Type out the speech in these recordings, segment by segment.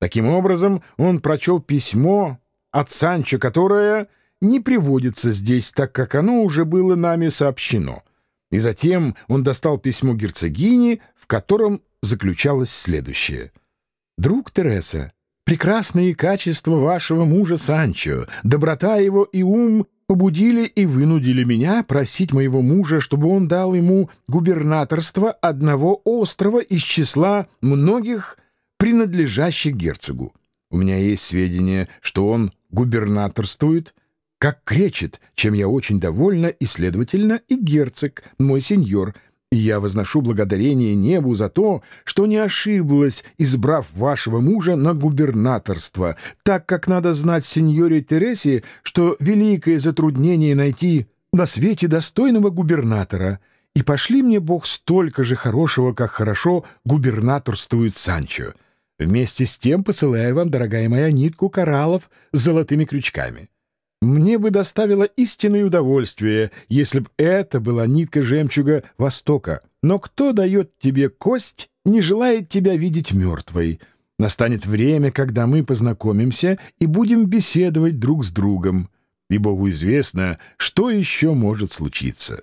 Таким образом, он прочел письмо от Санчо, которое не приводится здесь, так как оно уже было нами сообщено. И затем он достал письмо герцогини, в котором заключалось следующее. «Друг Тереса, прекрасные качества вашего мужа Санчо, доброта его и ум побудили и вынудили меня просить моего мужа, чтобы он дал ему губернаторство одного острова из числа многих принадлежащих герцогу. У меня есть сведения, что он губернаторствует, как кречет, чем я очень довольна, и, следовательно, и герцог, мой сеньор, и я возношу благодарение небу за то, что не ошиблась, избрав вашего мужа на губернаторство, так как надо знать сеньоре Тересе, что великое затруднение найти на свете достойного губернатора, и пошли мне Бог столько же хорошего, как хорошо губернаторствует Санчо». Вместе с тем посылаю вам, дорогая моя, нитку кораллов с золотыми крючками. Мне бы доставило истинное удовольствие, если б это была нитка жемчуга Востока. Но кто дает тебе кость, не желает тебя видеть мертвой. Настанет время, когда мы познакомимся и будем беседовать друг с другом. И Богу известно, что еще может случиться.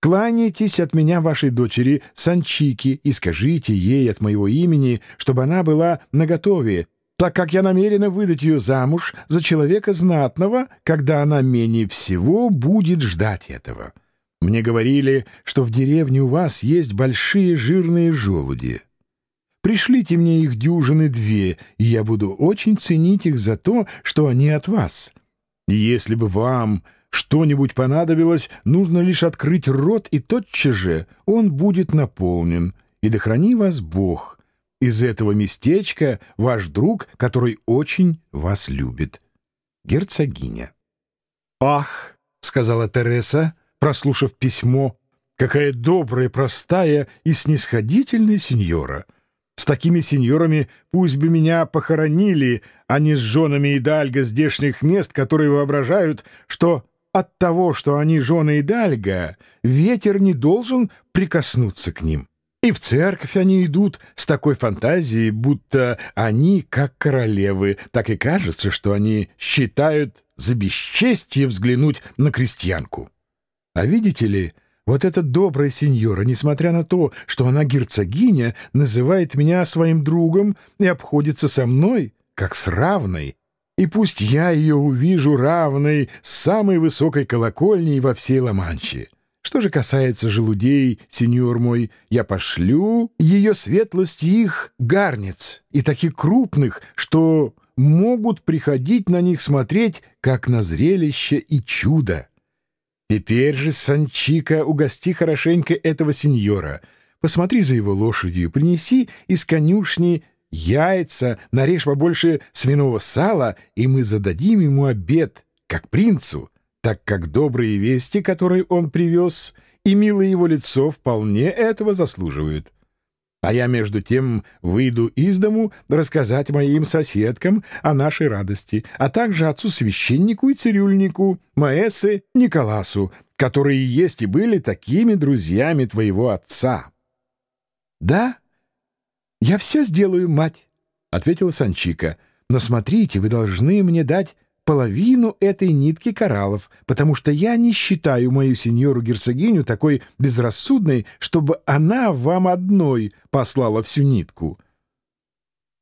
Кланяйтесь от меня вашей дочери Санчики и скажите ей от моего имени, чтобы она была наготове, так как я намерена выдать ее замуж за человека знатного, когда она менее всего будет ждать этого. Мне говорили, что в деревне у вас есть большие жирные желуди. Пришлите мне их дюжины две, и я буду очень ценить их за то, что они от вас. Если бы вам что-нибудь понадобилось, нужно лишь открыть рот, и тотчас же он будет наполнен. И да храни вас Бог. Из этого местечка ваш друг, который очень вас любит. Герцогиня. «Ах!» — сказала Тереса, прослушав письмо. «Какая добрая, простая и снисходительная сеньора!» С такими сеньорами пусть бы меня похоронили, а не с женами Идальга здешних мест, которые воображают, что от того, что они жены Идальга, ветер не должен прикоснуться к ним. И в церковь они идут с такой фантазией, будто они как королевы, так и кажется, что они считают за бесчестие взглянуть на крестьянку. А видите ли, вот эта добрая сеньора, несмотря на то, что она герцогиня, называет меня своим другом и обходится со мной, как с равной, и пусть я ее увижу равной самой высокой колокольней во всей Ла-Манче. Что же касается желудей, сеньор мой, я пошлю ее светлость их гарниц, и таких крупных, что могут приходить на них смотреть, как на зрелище и чудо. Теперь же, Санчика, угости хорошенько этого сеньора. Посмотри за его лошадью, принеси из конюшни яйца, нарежь побольше свиного сала, и мы зададим ему обед, как принцу, так как добрые вести, которые он привез, и милое его лицо вполне этого заслуживают. А я, между тем, выйду из дому рассказать моим соседкам о нашей радости, а также отцу-священнику и цирюльнику, Маэсе Николасу, которые есть и были такими друзьями твоего отца. Да, «Я все сделаю, мать», — ответила Санчика. «Но смотрите, вы должны мне дать половину этой нитки кораллов, потому что я не считаю мою сеньору-герцогиню такой безрассудной, чтобы она вам одной послала всю нитку».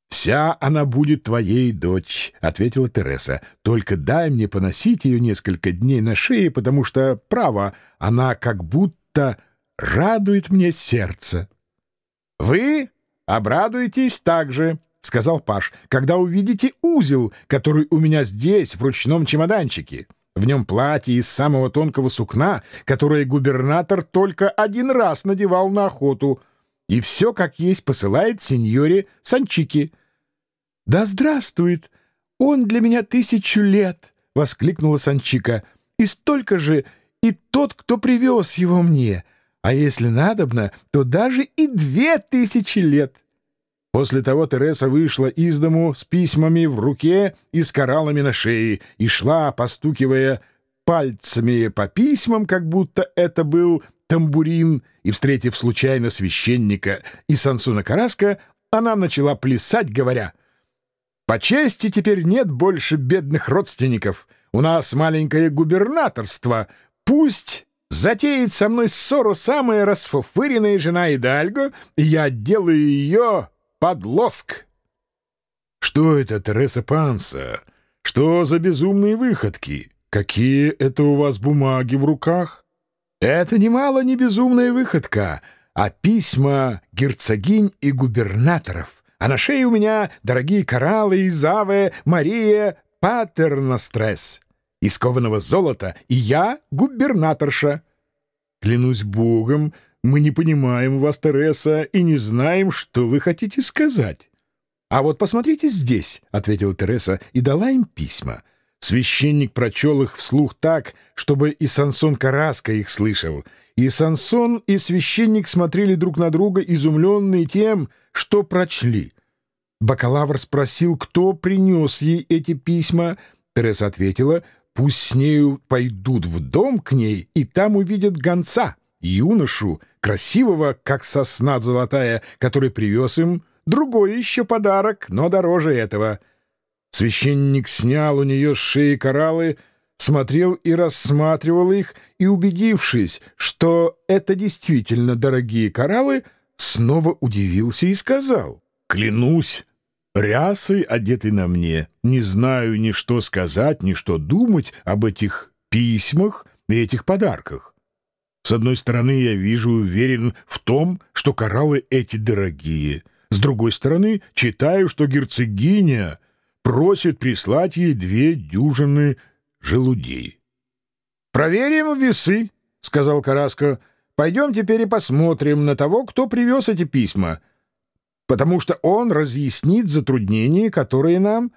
«Вся она будет твоей, дочь», — ответила Тереса. «Только дай мне поносить ее несколько дней на шее, потому что, право, она как будто радует мне сердце». «Вы «Обрадуйтесь также», — сказал Паш, — «когда увидите узел, который у меня здесь, в ручном чемоданчике. В нем платье из самого тонкого сукна, которое губернатор только один раз надевал на охоту, и все как есть посылает сеньоре Санчики». «Да здравствует! Он для меня тысячу лет!» — воскликнула Санчика. «И столько же и тот, кто привез его мне!» А если надобно, то даже и две тысячи лет. После того Тереса вышла из дому с письмами в руке и с кораллами на шее и шла, постукивая пальцами по письмам, как будто это был тамбурин, и, встретив случайно священника и Сансуна Караска, она начала плясать, говоря — По чести теперь нет больше бедных родственников. У нас маленькое губернаторство. Пусть затеет со мной ссору самая расфуфыренная жена Идальго, и я делаю ее под лоск. Что это, Тереса Панса? Что за безумные выходки? Какие это у вас бумаги в руках? Это немало не безумная выходка, а письма герцогинь и губернаторов. А на шее у меня дорогие кораллы из Аве Мария Патерностресс из кованого золота, и я губернаторша. Клянусь богом, мы не понимаем вас, Тереса, и не знаем, что вы хотите сказать. «А вот посмотрите здесь», — ответила Тереса и дала им письма. Священник прочел их вслух так, чтобы и Сансон Караска их слышал. И Сансон, и священник смотрели друг на друга, изумленные тем, что прочли. Бакалавр спросил, кто принес ей эти письма. Тереса ответила, пусть с нею пойдут в дом к ней, и там увидят гонца, юношу, красивого, как сосна золотая, который привез им Другой еще подарок, но дороже этого. Священник снял у нее с шеи кораллы, смотрел и рассматривал их, и, убедившись, что это действительно дорогие кораллы, снова удивился и сказал, «Клянусь, рясой, одетой на мне, не знаю ни что сказать, ни что думать об этих письмах и этих подарках. С одной стороны, я вижу уверен в том, что кораллы эти дорогие — с другой стороны, читаю, что герцогиня просит прислать ей две дюжины желудей. «Проверим весы», — сказал Караско. «Пойдем теперь и посмотрим на того, кто привез эти письма, потому что он разъяснит затруднения, которые нам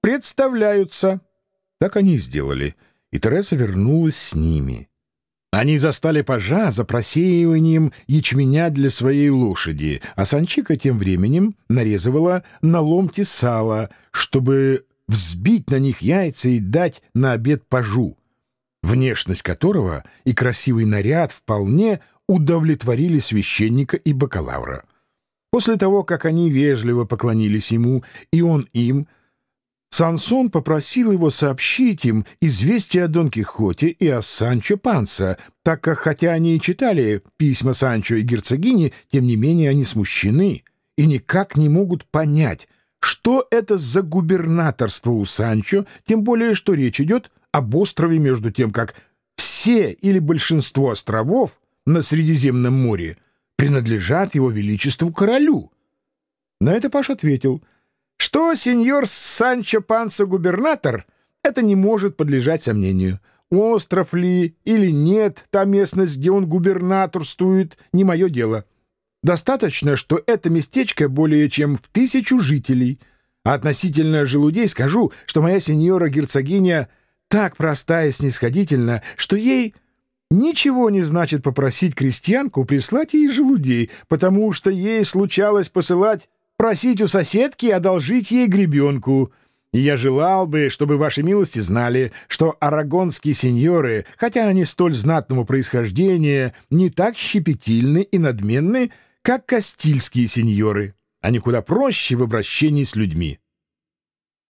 представляются». Так они и сделали, и Тереса вернулась с ними. Они застали пажа за просеиванием ячменя для своей лошади, а Санчика тем временем нарезывала на ломти сала, чтобы взбить на них яйца и дать на обед пажу, внешность которого и красивый наряд вполне удовлетворили священника и бакалавра. После того, как они вежливо поклонились ему, и он им — Сансон попросил его сообщить им известие о Дон Кихоте и о Санчо Панса, так как, хотя они и читали письма Санчо и герцогини, тем не менее они смущены и никак не могут понять, что это за губернаторство у Санчо, тем более, что речь идет об острове между тем, как все или большинство островов на Средиземном море принадлежат его величеству королю. На это Паш ответил — что сеньор Санчо Панса губернатор, это не может подлежать сомнению. Остров ли или нет, та местность, где он губернаторствует, не мое дело. Достаточно, что это местечко более чем в тысячу жителей. А относительно желудей скажу, что моя сеньора-герцогиня так проста и снисходительна, что ей ничего не значит попросить крестьянку прислать ей желудей, потому что ей случалось посылать просить у соседки одолжить ей гребенку. Я желал бы, чтобы ваши милости знали, что арагонские сеньоры, хотя они столь знатного происхождения, не так щепетильны и надменны, как кастильские сеньоры. Они куда проще в обращении с людьми.